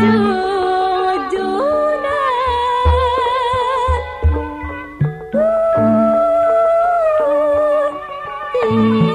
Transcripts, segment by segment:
Thank you.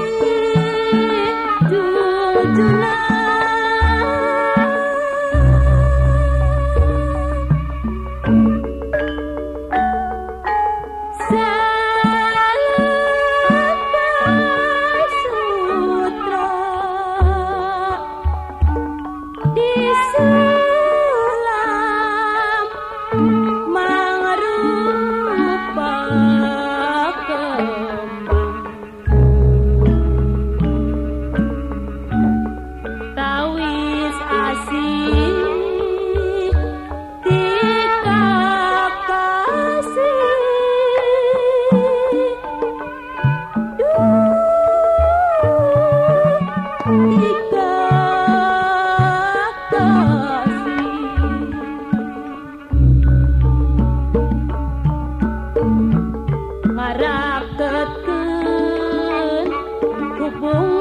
tetap hubung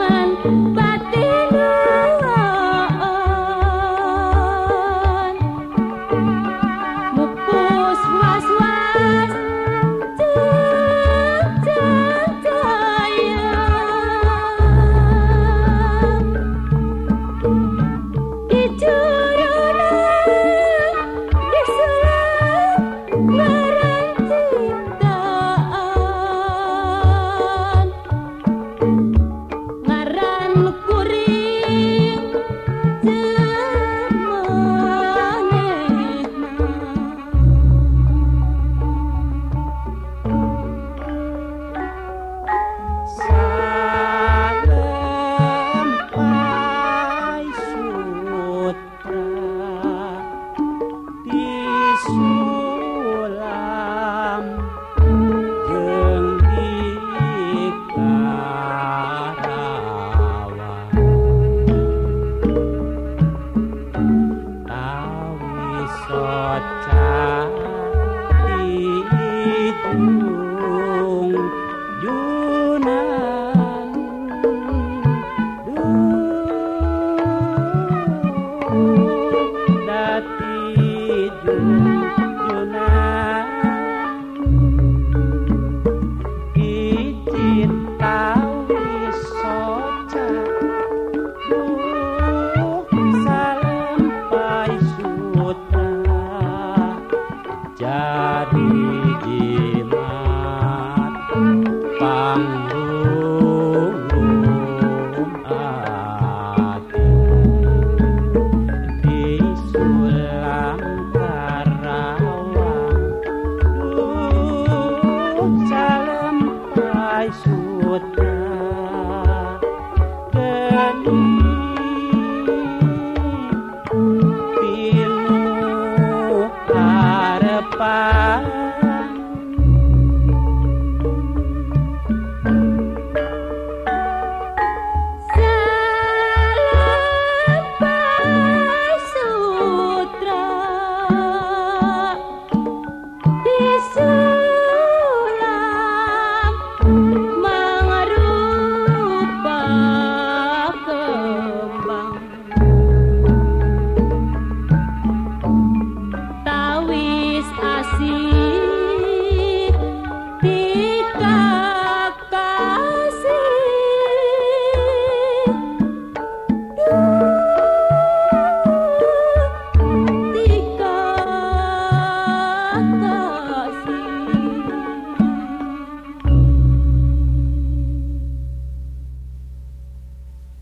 podcast. what